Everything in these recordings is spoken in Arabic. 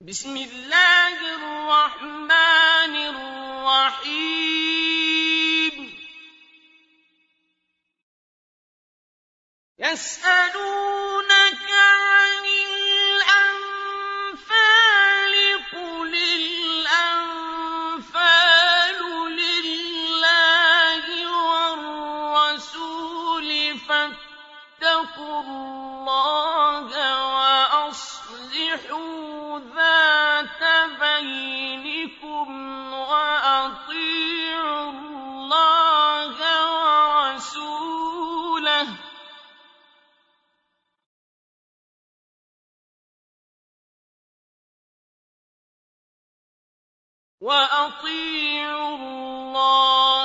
بسم الله الرحمن الرحيم. يسألون وأطيعوا الله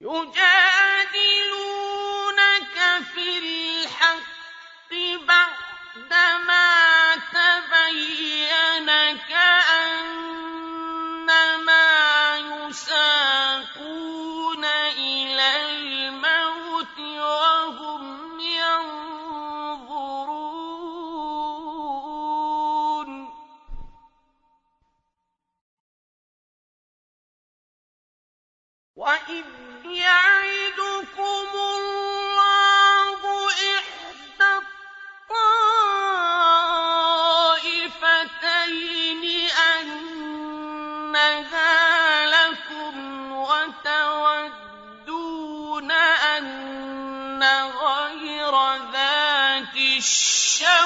يُجَادِلُونَكَ فِي الْحَقِّ بَعْدَمَا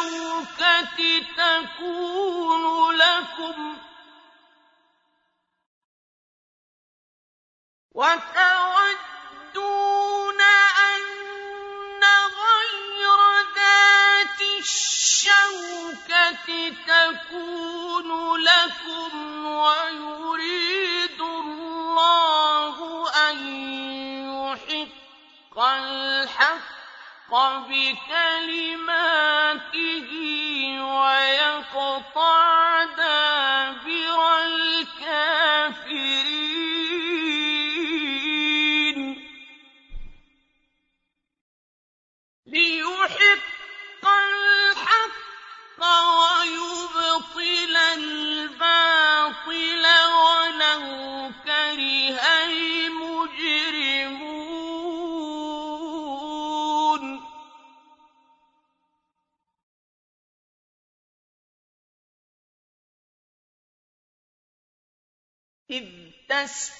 الشوكة تكون لكم. وتودون أن غير ذات الشوكة تكون لكم ويريد الله أن يحق الحق. الحق بكلماته ويقطع دابر الكافرين. ليحق الحق ويبطل إِذْ تَسْتَغِيثُونَ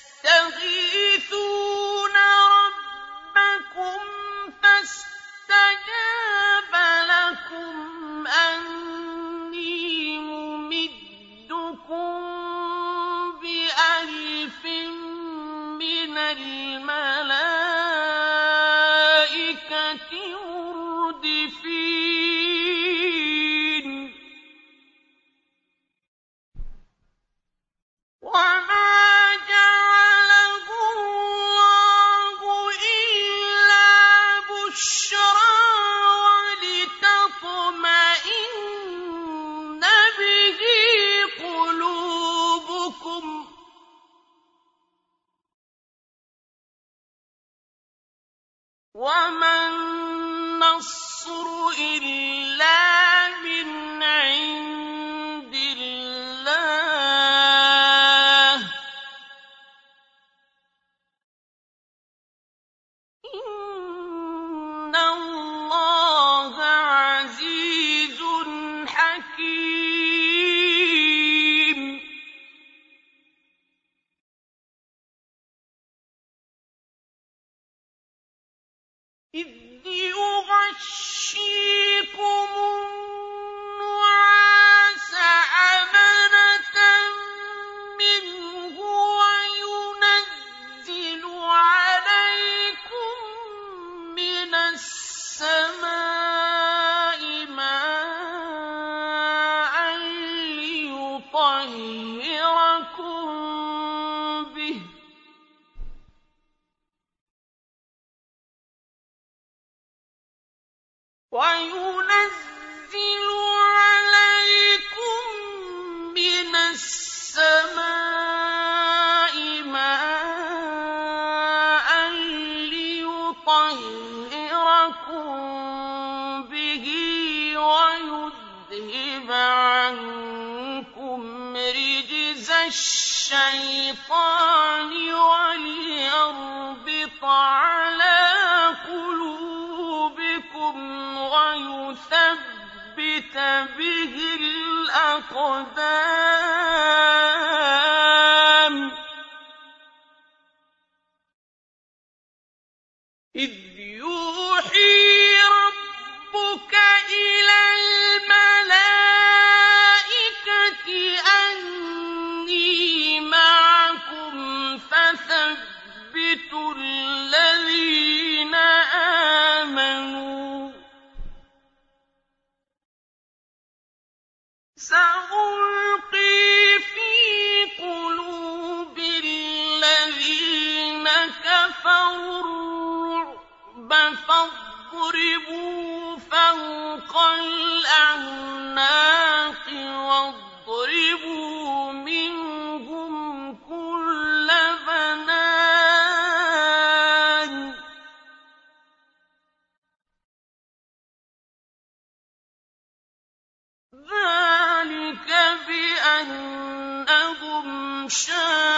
بِأَنَّهُمْ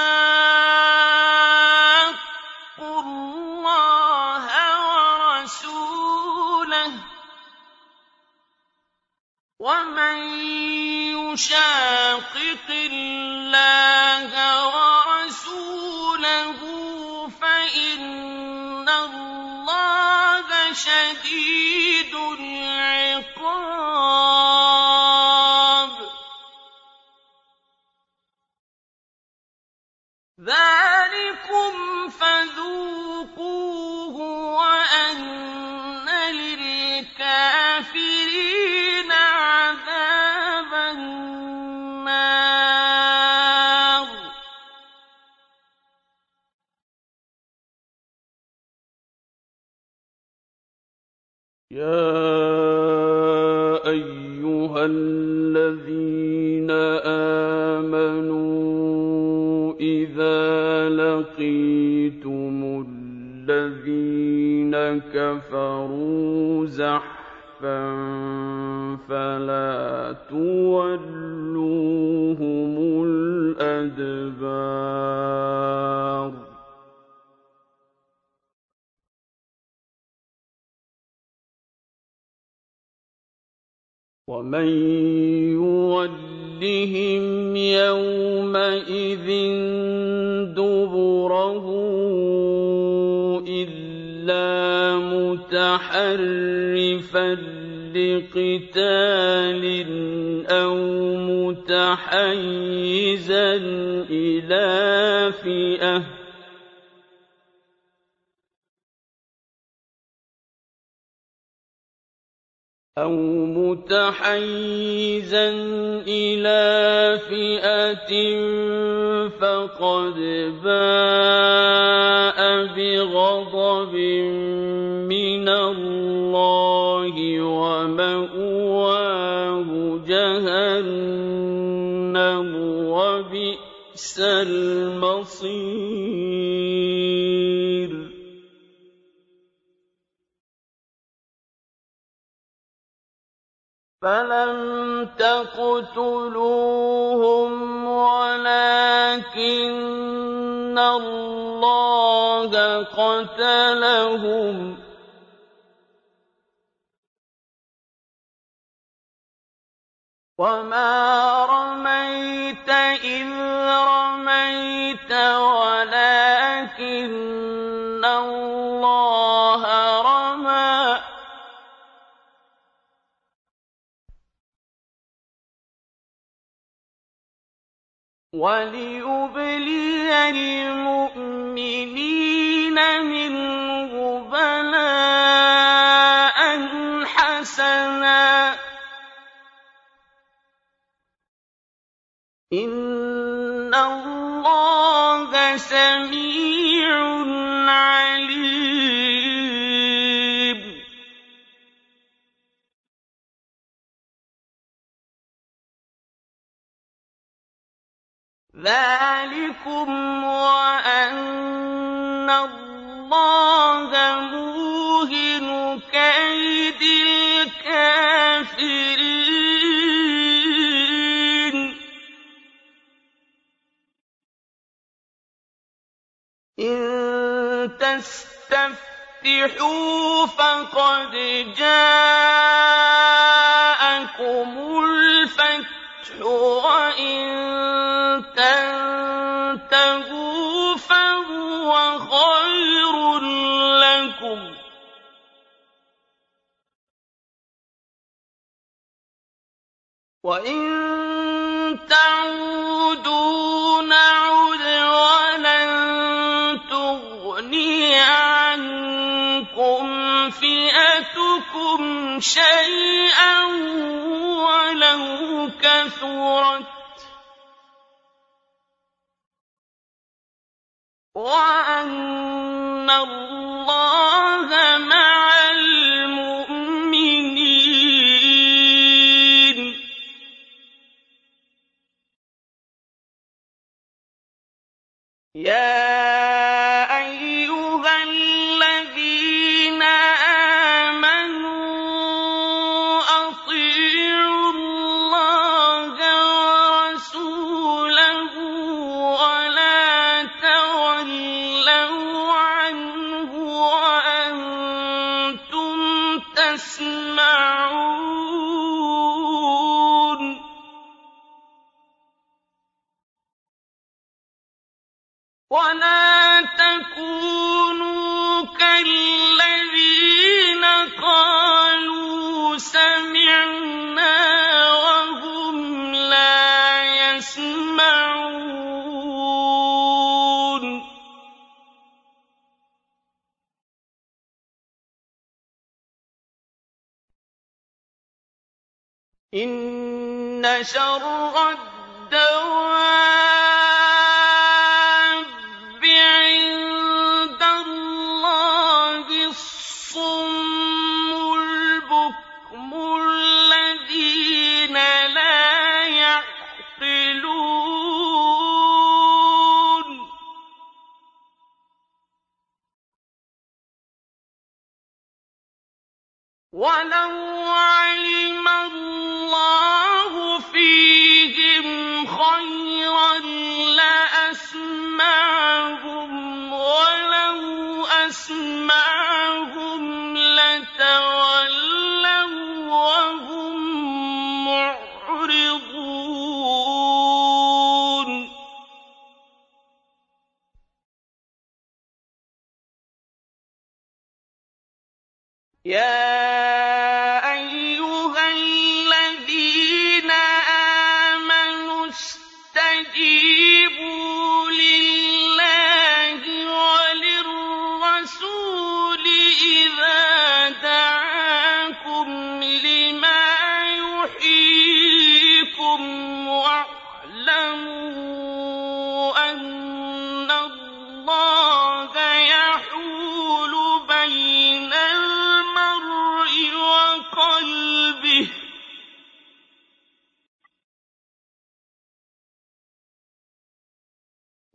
مُتَحَيِّزًا إِلَىٰ فِئَةٍ. أَوْ مُتَحَيِّزًا إِلَىٰ فِئَةٍ فَقَدْ بَاءَ بِغَضَبٍ مِّنَ اللَّهِ وَمَأْوَاهُ جَهَنَّمُ ۖ. وَبِئْسَ الْمَصِيرُ. فَلَمْ تَقْتُلُوهُمْ وَلَٰكِنَّ اللَّهَ قَتَلَهُمْ ۚ. وَمَا رَمَيْتَ إِذْ رَمَيْتَ وَلَٰكِنَّ اللَّهَ رَمَىٰ ۚ وَلِيُبْلِيَ الْمُؤْمِنِينَ مِنْهُ بَلَاءً إِنَّ اللَّهَ سَمِيعٌ عَلِيمٌ ذَٰلِكُمْ وَأَنَّ اللَّهَ مُوهِنُ كَيْدِ الْكَافِرِينَ إِن تَسْتَفْتِحُوا فَقَدْ جَاءَكُمُ الْفَتْحُ ۖ وَإِن تَنتَهُوا فَهُوَ خَيْرٌ لَّكُمْ ۖ. وَإِن تَعُودُوا نَعُدْ شَيْئًا وَلَوْ كَثُرَتْ ۚ. وَأَنَّ اللَّهَ مَعَ الْمُؤْمِنِينَ. يَا إِنَّ شَرَّ الدَّوَابِّ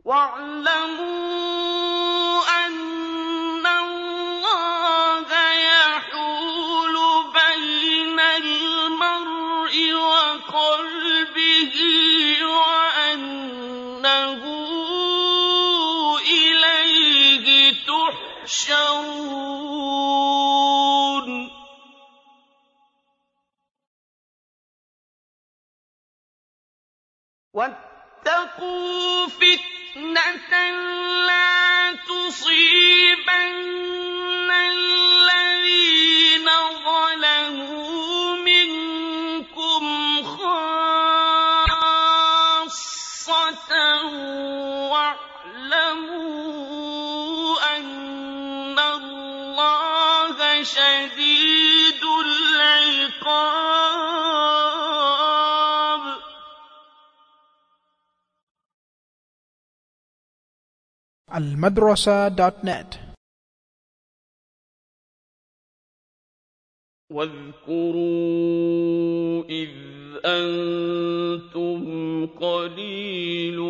واعلموا أن الله يحول بين المرء وقلبه وأنه إليه تحشرون. واتقوا فِتْنَةً لَّا تُصِيبَنَّ المدرسة.net واذكروا إذ أنتم قليل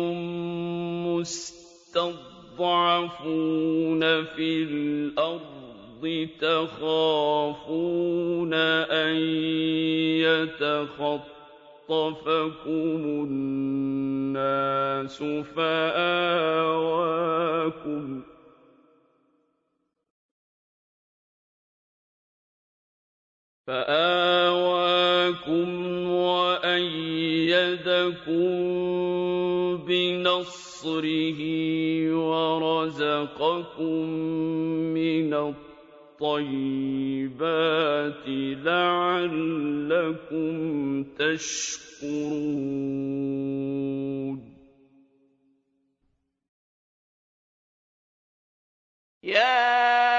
مستضعفون في الأرض تخافون أن يتخطفكم الناس فآواكم فآواكم وأيدكم بنصره ورزقكم من الطيبات لعلكم تشكرون. يَا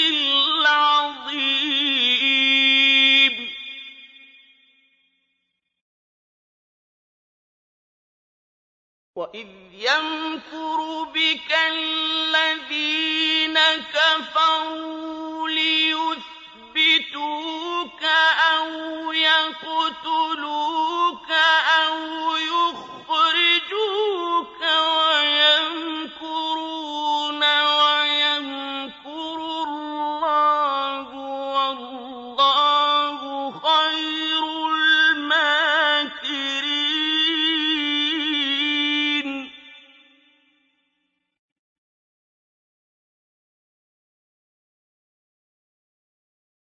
وَإِذْ يَمْكُرُ بِكَ الَّذِينَ كَفَرُوا لِيُثْبِتُوكَ أَوْ يَقْتُلُوكَ أَوْ يُخْرِجُوكَ وَيَمْكُرُونَ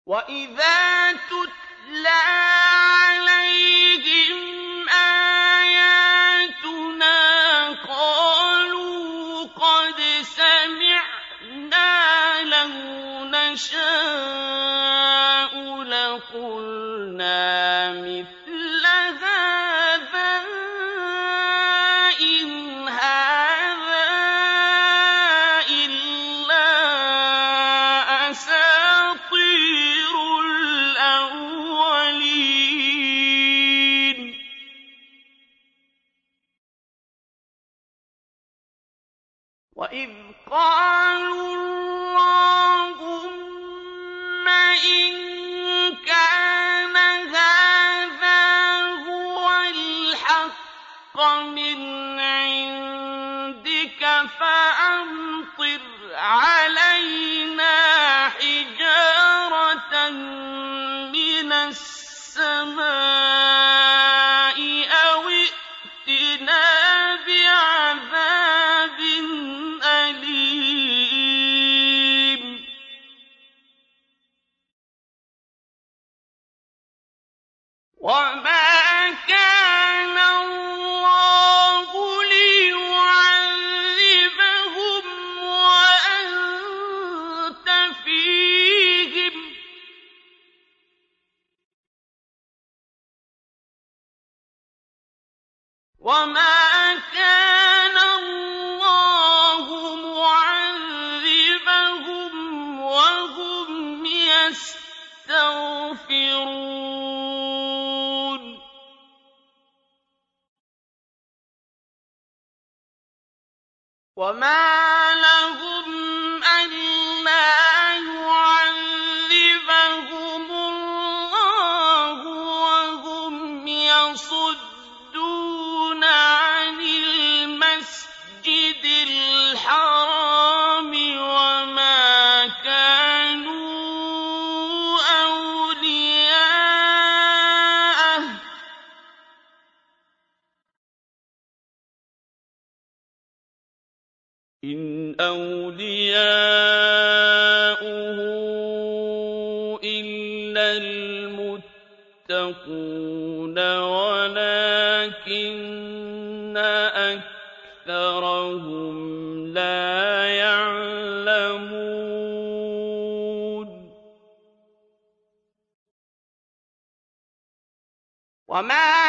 وإذا تتلى الحق من عندك فأمطر الْمُتَّقُونَ وَلَٰكِنَّ أَكْثَرَهُمْ لَا يَعْلَمُونَ. وَمَا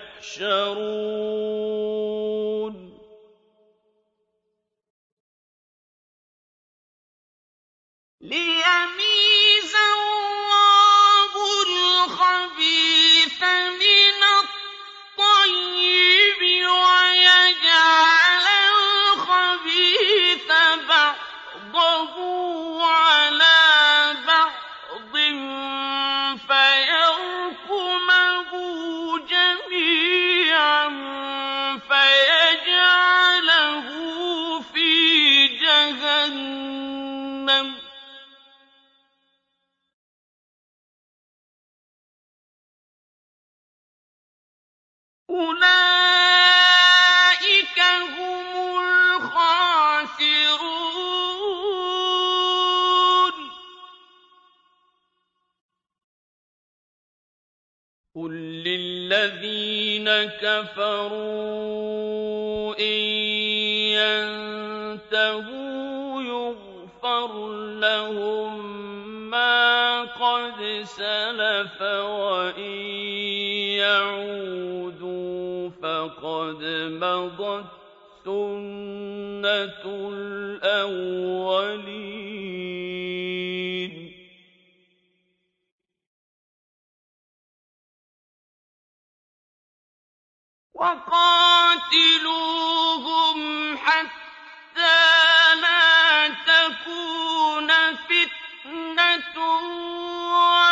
تُحْشَرُونَ كَفَرُوا إِن يَنتَهُوا يُغْفَرْ لَهُم مَّا قَدْ سَلَفَ وَإِن يَعُودُوا فَقَدْ مَضَتْ سُنَّةُ الْأَوَّلِينَ وقاتلوهم حتى لا تكون فتنة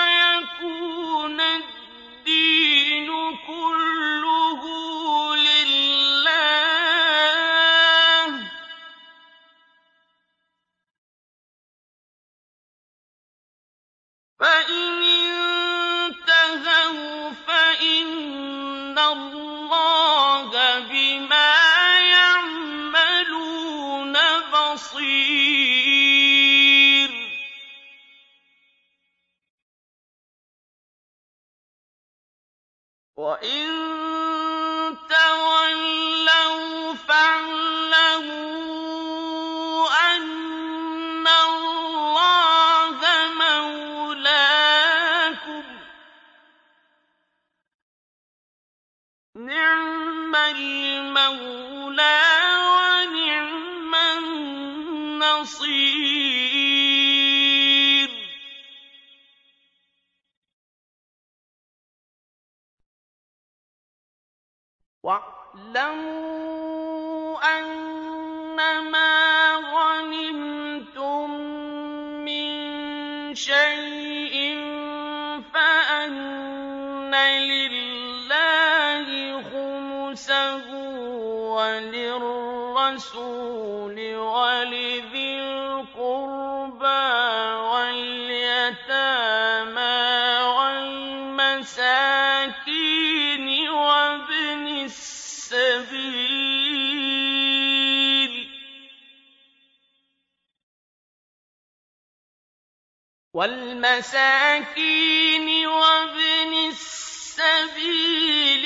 ويكون الدين كله لله. فإن بصير وإن وَاعْلَمُوا والمساكين وابن السبيل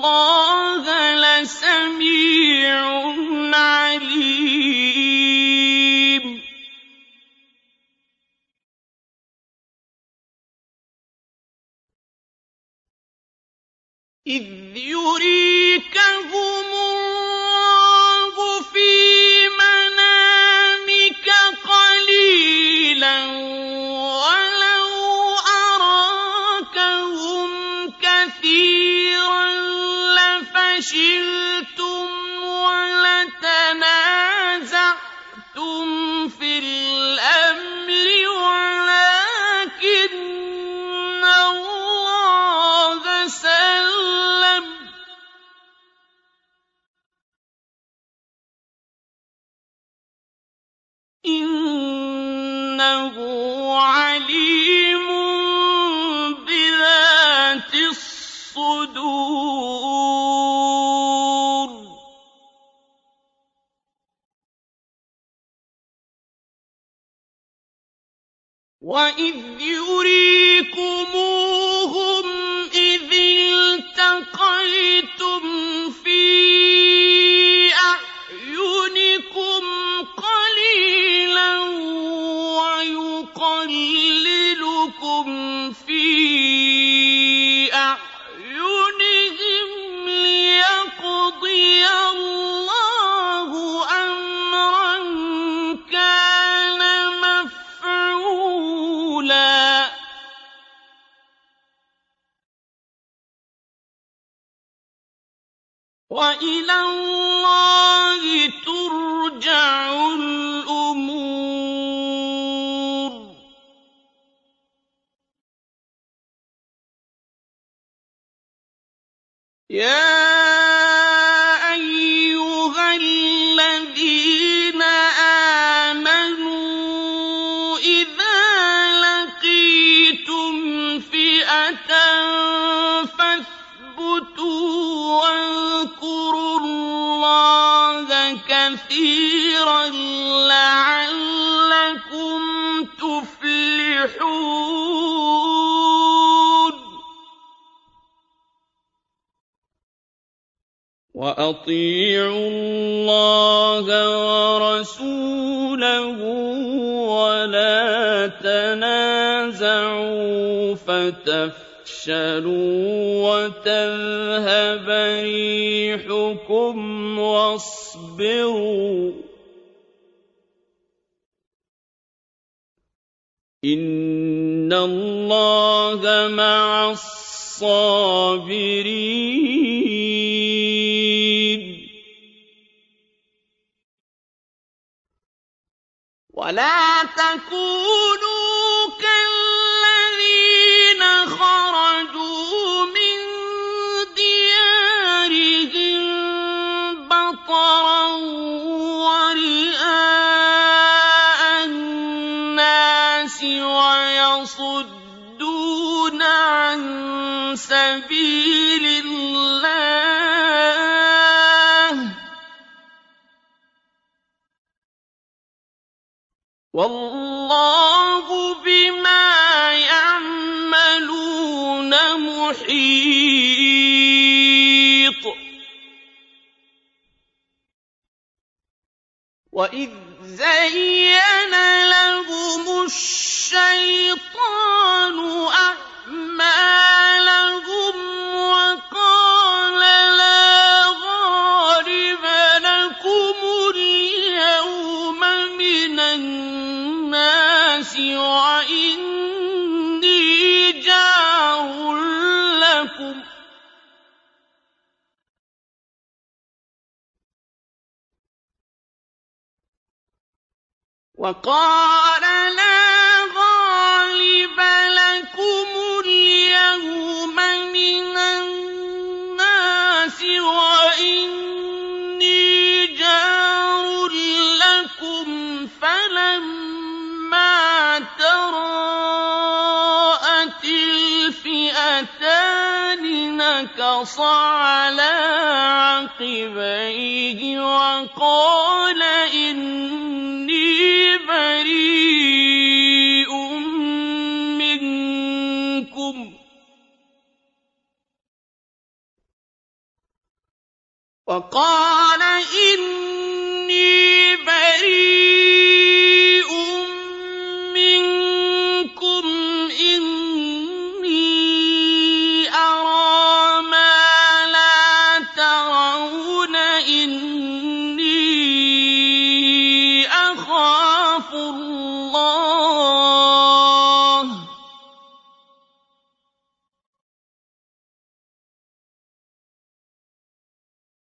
الله وَإِلَى اللَّهِ تُرْجَعُ الْأُمُورُ. خيرا لعلكم تفلحون. وأطيعوا الله ورسوله ولا تنازعوا فتفشلوا وتذهب ريحكم واصبروا. إِنَّ اللَّهَ مَعَ الصَّابِرِينَ وَلَا تَكُونُوا كَالَّذِينَ خَرَجُوا سبيل الله.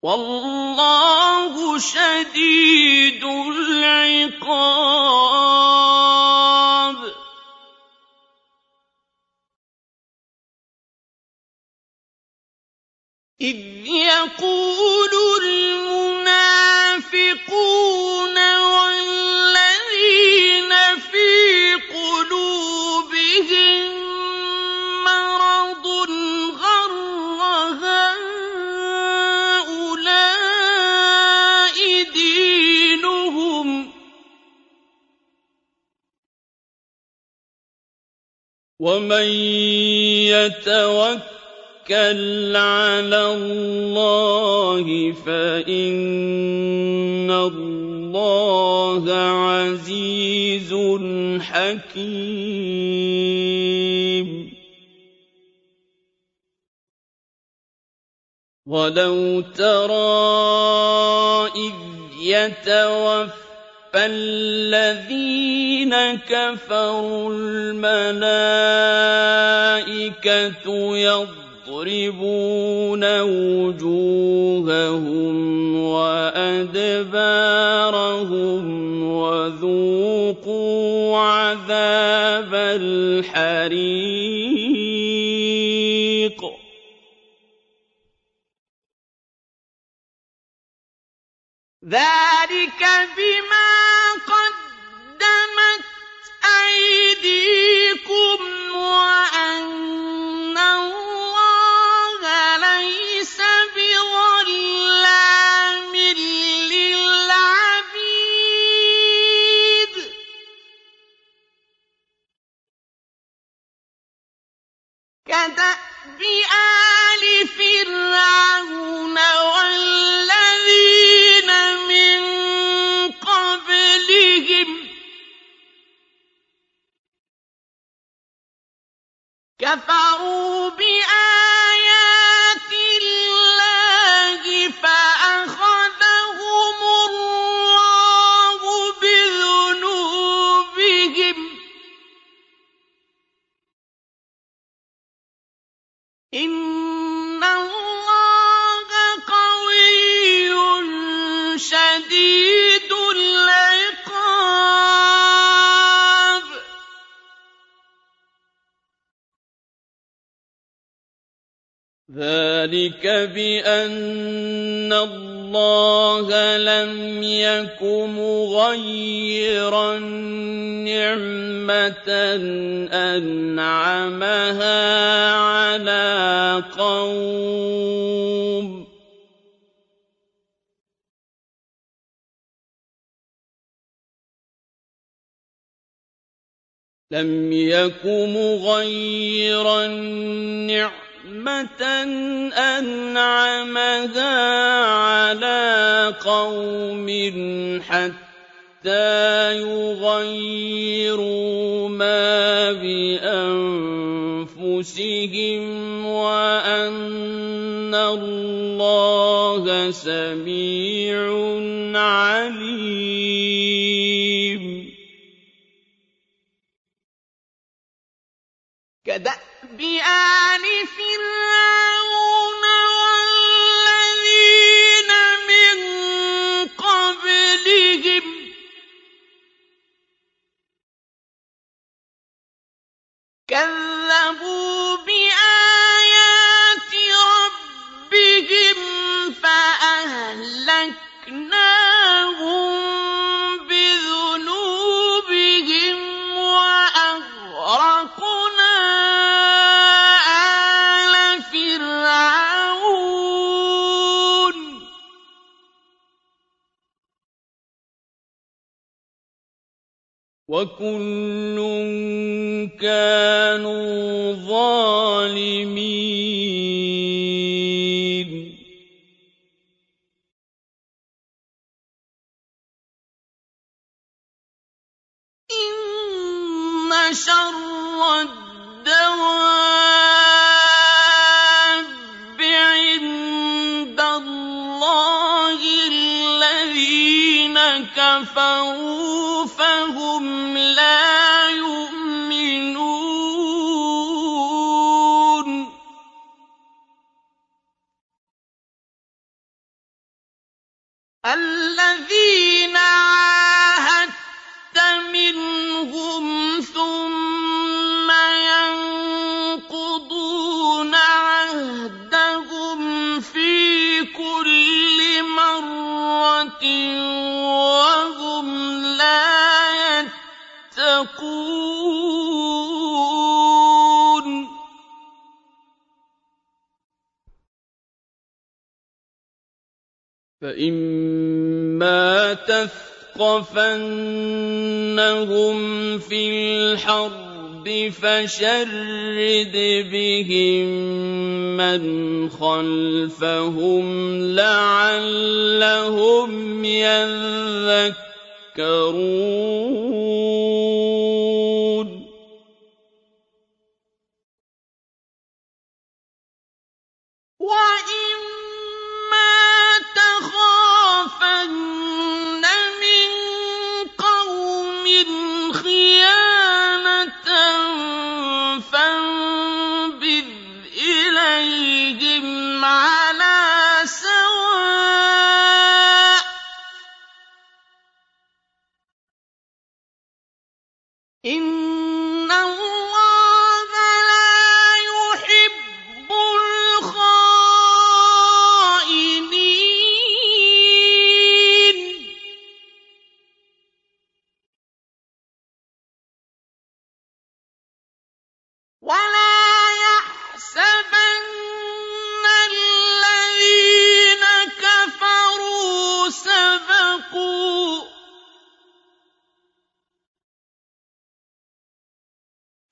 وَاللَّهُ شَدِيدُ الْعِقَابِ. إِذْ يَقُولُ وَمَن يَتَوَكَّلْ عَلَى اللَّهِ فَإِنَّ اللَّهَ عَزِيزٌ حَكِيمٌ. وَلَوْ تَرَىٰ إِذْ يَتَوَفَّى الَّذِينَ كَفَرُوا الْمَلَائِكَةُ يَضْرِبُونَ وُجُوهَهُمْ وَأَدْبَارَهُمْ وَذُوقُوا عَذَابَ الْحَرِيقِ ذَٰلِكَ بِمَا قَدَّمَتْ أَيْدِيكُمْ وَأَنَّ اللَّهَ لَيْسَ بِظَلَّامٍ لِّلْعَبِيدِ. كَدَأْبِ آلِ فِرْعَوْنَ كَفَرُوا بِآيَاتِ بِأَنَّ اللَّهَ لَمْ يَكُ مُغَيِّرًا نِّعْمَةً أَنْعَمَهَا عَلَىٰ قَوْمٍ. لَمْ يَكُ مُغَيِّرًا نِّعْمَةً أَنْعَمَهَا عَلَىٰ قَوْمٍ حَتَّىٰ يُغَيِّرُوا مَا بِأَنفُسِهِمْ وَأَنَّ اللَّهَ سَمِيعٌ عَلِيمٌ. كَدَأْبِ آلِ فِرْعَوْنَ وَالَّذِينَ مِن قَبْلِهِمْ ۚ. كَذَّبُوا وَكُلٌّ كَانُوا ظَالِمِينَ. إِنَّ شَرَّ وَهُمْ لَا يَتَّقُونَ. فَإِمَّا تَثْقَفَنَّهُمْ فِي الْحَرْبِ فَشَرِّدْ بِهِم مَّنْ خَلْفَهُمْ لَعَلَّهُمْ يَذَّكَّرُونَ.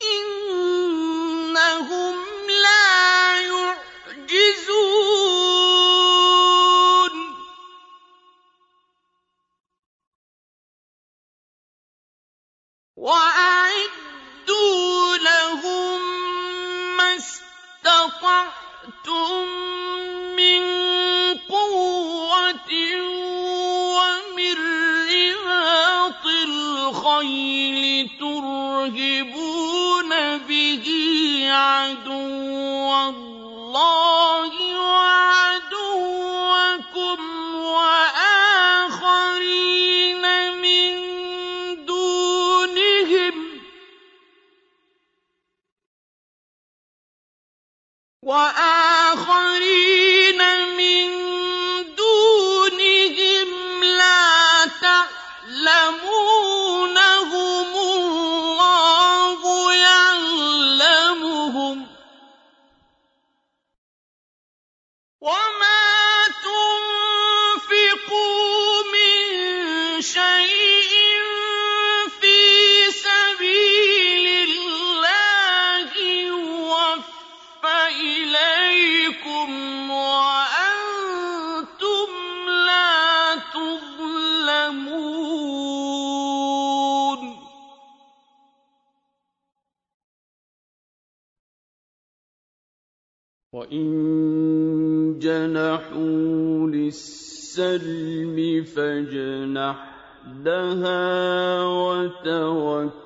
إن وَإِن لِلسَّلْمِ فَاجْنَحْ لَهَا وَتَوَكَّلْ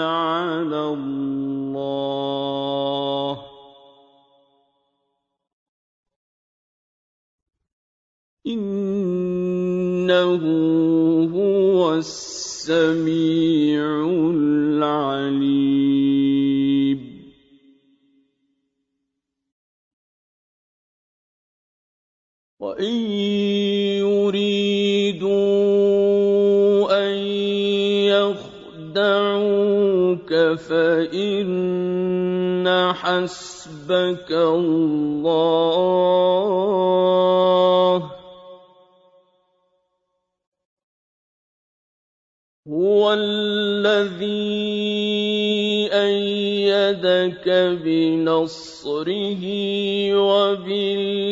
عَلَى اللَّهِ ۚ. إِنَّهُ هُوَ السَّمِيعُ وَإِن يُرِيدُوا أَن يَخْدَعُوكَ فَإِنَّ حَسْبَكَ اللَّهُ ۚ هُوَ الَّذِي أَيَّدَكَ بِنَصْرِهِ وَبِالْمُؤْمِنِينَ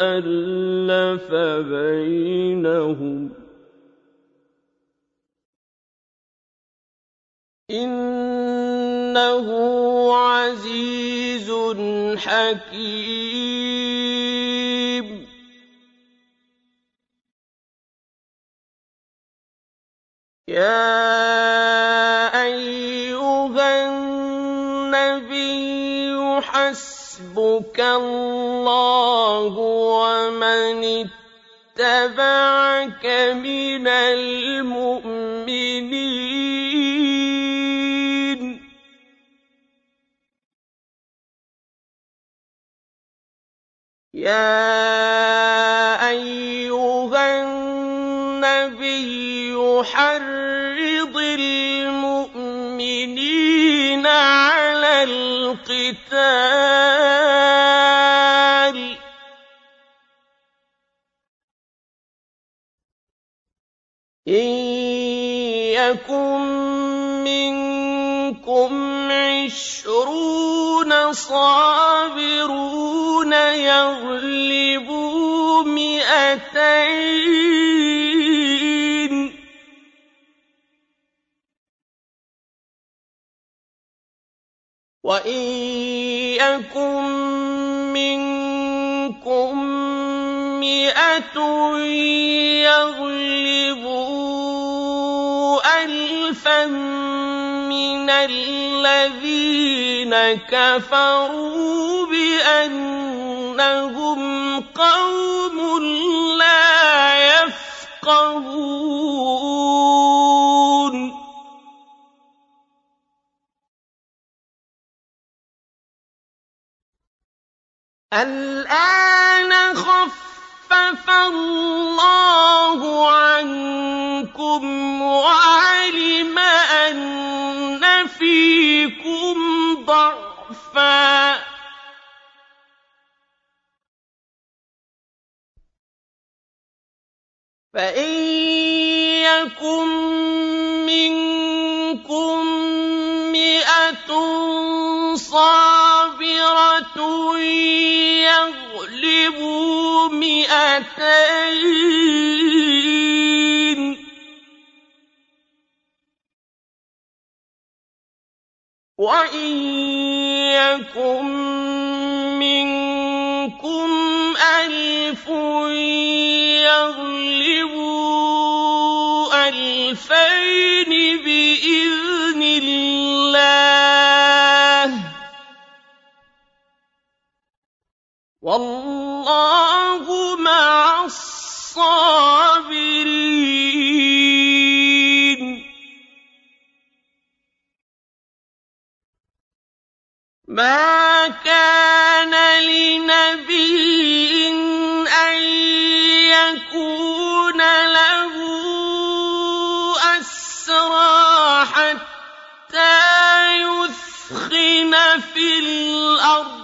أَلَّفَ بَيْنَهُمْ ۚ. إِنَّهُ عَزِيزٌ حَكِيمٌ. يَا حَسْبُكَ اللَّهُ وَمَنِ اتَّبَعَكَ مِنَ الْمُؤْمِنِينَ. يَا أَيُّهَا النَّبِيُّ حَرِّضِ الْمُؤْمِنِينَ الْقِتَالِ ۚ. إِن يَكُن مِّنكُمْ عِشْرُونَ صَابِرُونَ يَغْلِبُوا مِائَتَيْنِ ۚ وَإِن يَكُن مِّنكُم مِّائَةٌ يَغْلِبُوا أَلْفًا مِّنَ الَّذِينَ كَفَرُوا بِأَنَّهُمْ قَوْمٌ لَّا يَفْقَهُونَ الْآنَ خَفَّفَ اللَّهُ عَنكُمْ وَعَلِمَ أَنَّ فِيكُمْ ضَعْفًا ۚ. فَإِن يَكُن مِّنكُم صَابِرَةٌ يَغْلِبُوا مِائَتَيْنِ ۚ وَإِن يَكُن مِّنكُمْ أَلْفٌ يَغْلِبُوا أَلْفَيْنِ وَاللَّهُ مَعَ الصَّابِرِينَ. مَا كَانَ لِنَبِيٍّ أَن يَكُونَ لَهُ أَسْرَىٰ حَتَّىٰ يُثْخِنَ فِي الْأَرْضِ ۚ.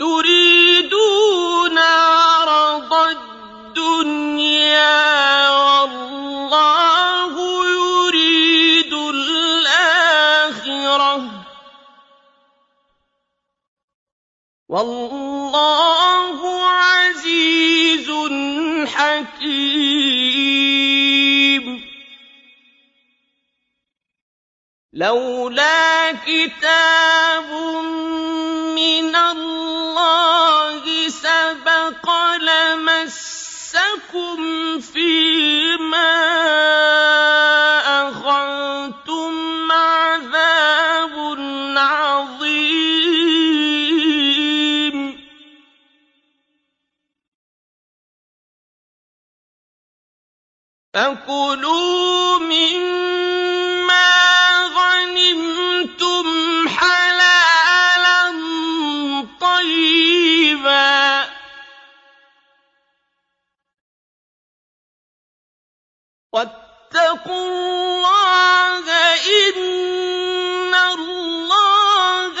تُرِيدُونَ عَرَضَ الدُّنْيَا وَاللَّهُ يُرِيدُ الْآخِرَةَ ۗ. وَاللَّهُ عَزِيزٌ حَكِيمٌ. لَّوْلَا كِتَابٌ مِّنَ اللَّهِ سَبَقَ لَمَسَّكُمْ فِيمَا أَخَذْتُمْ عَذَابٌ عَظِيمٌ. فَكُلُوا مِمَّا وَاتَّقُوا اللَّهَ ۚ إِنَّ اللَّهَ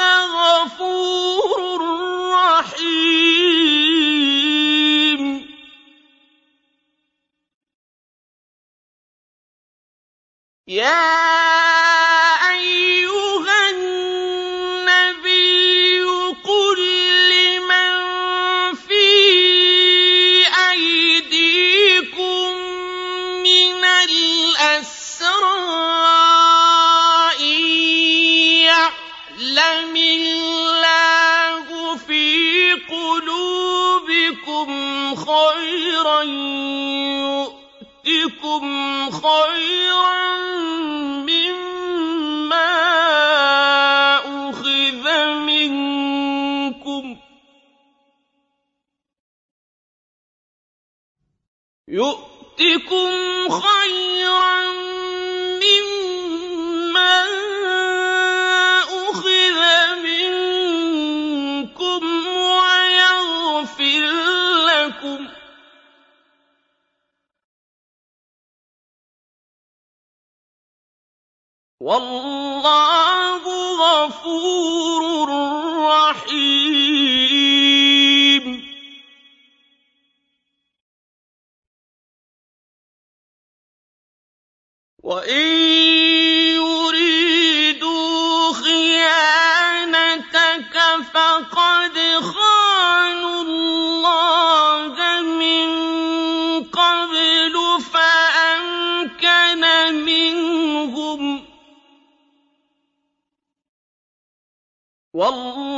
غَفُورٌ رَّحِيمٌ. يَا يؤتكم خيرا مما أخذ منكم. يؤتكم وَاللَّهُ وَاللَّهُ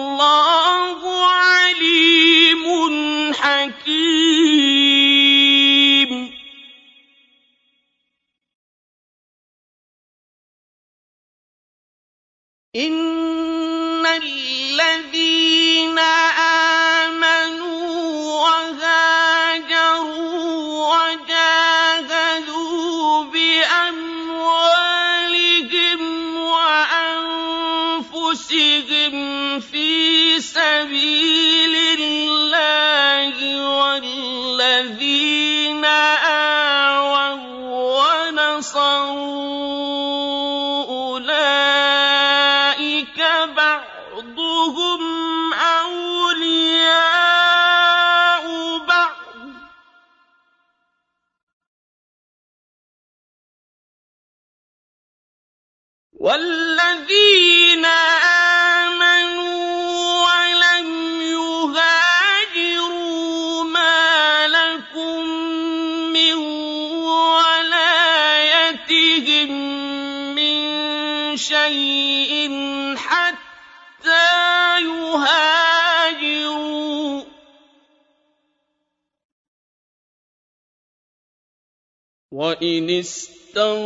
وَإِنِ اسْتَنصَرُوكُمْ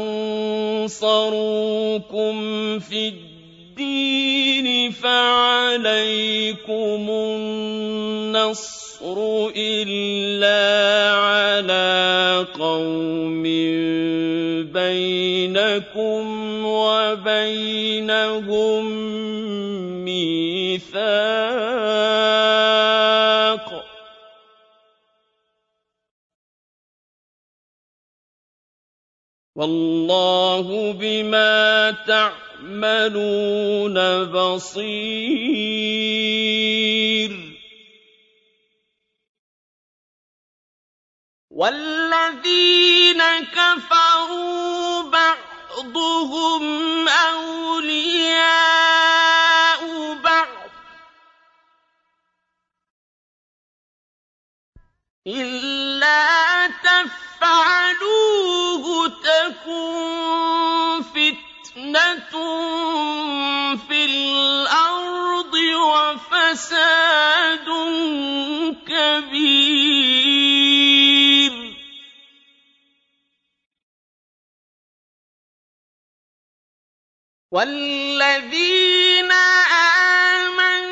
فِي الدِّينِ فَعَلَيْكُمُ النَّصْرُ إِلَّا عَلَىٰ قَوْمٍ بَيْنَكُمْ وَبَيْنَهُم مِّيثَاقٌ ۗ وَاللَّهُ بِمَا تَعْمَلُونَ بَصِيرٌ. وَالَّذِينَ كَفَرُوا بَعْضُهُمْ أَوْلِيَاءُ إِلَّا تَفْعَلُوهُ تَكُن فِتْنَةٌ فِي الْأَرْضِ وَفَسَادٌ كَبِيرٌ. وَالَّذِينَ آمَنُوا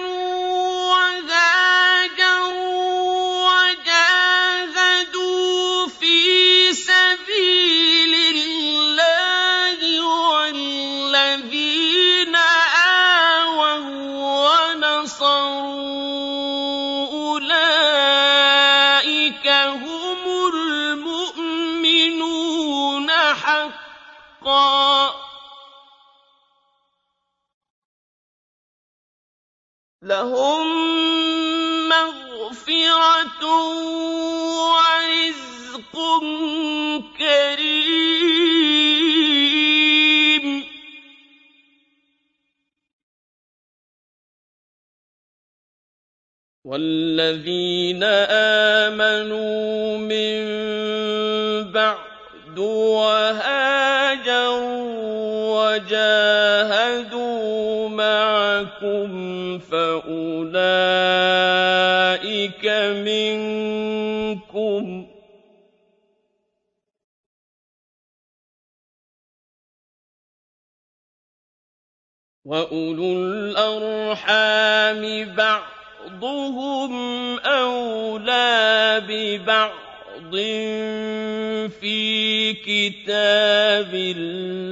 فأولئك منكم. وَأُولُو الْأَرْحَامِ بَعْضُهُمْ أَوْلَىٰ بِبَعْضٍ فِي كِتَابِ اللَّهِ ۗ